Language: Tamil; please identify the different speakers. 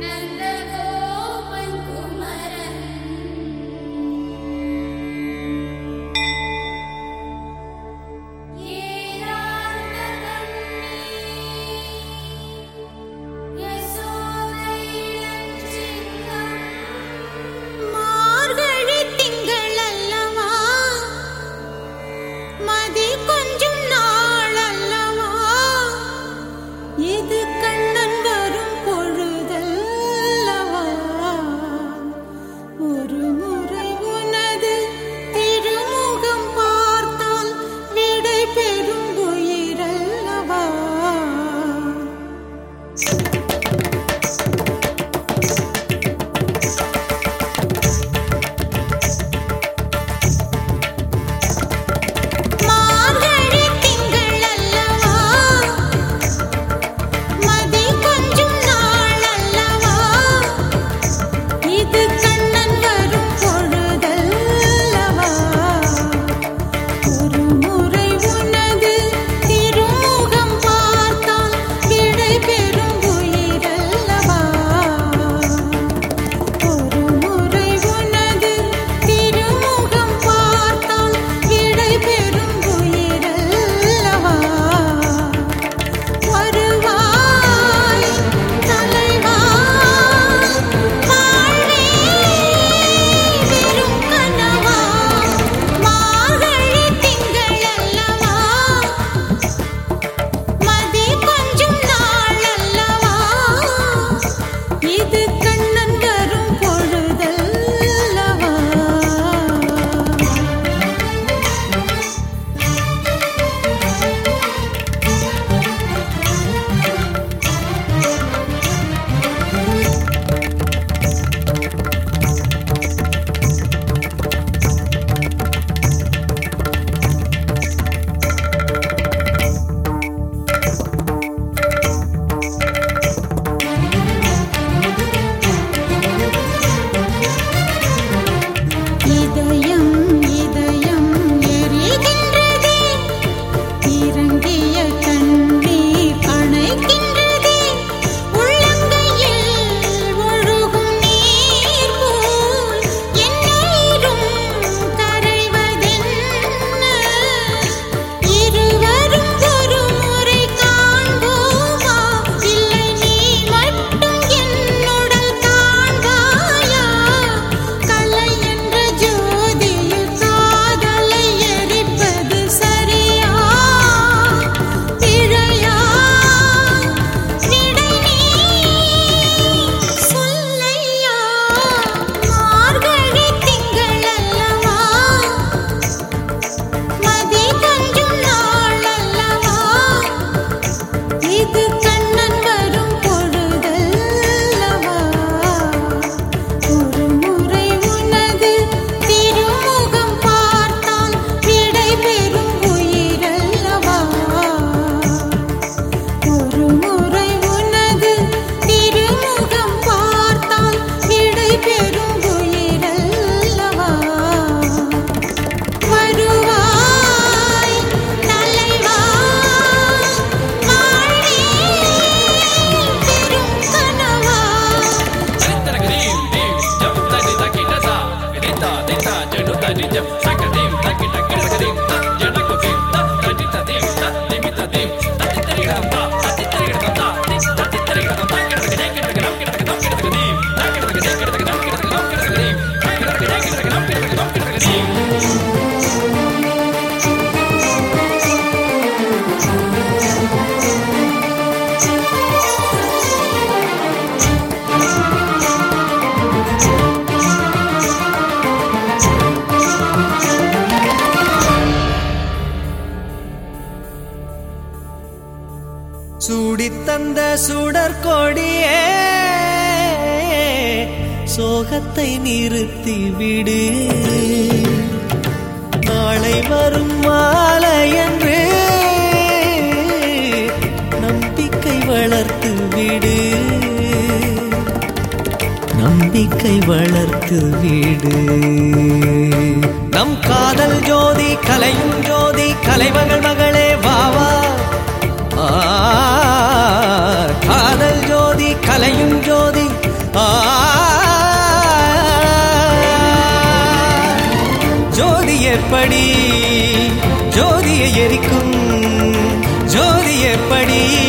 Speaker 1: No. சூடித்தந்த சுடற்கொடியே சோகத்தை நிறுத்தி விடு. நாளை வரும் மாலை என்று நம்பிக்கை வளர்த்து விடு. நம்பிக்கை வளர்த்து விடு. நம் காதல் ஜோதி கலையும் ஜோதி கலைமகள் மகளே வாவா காதல் ஜோதி கலையும் ஜோதி. ஜோதி எப்படி? ஜோதியை எரிக்கும். ஜோதி எப்படி?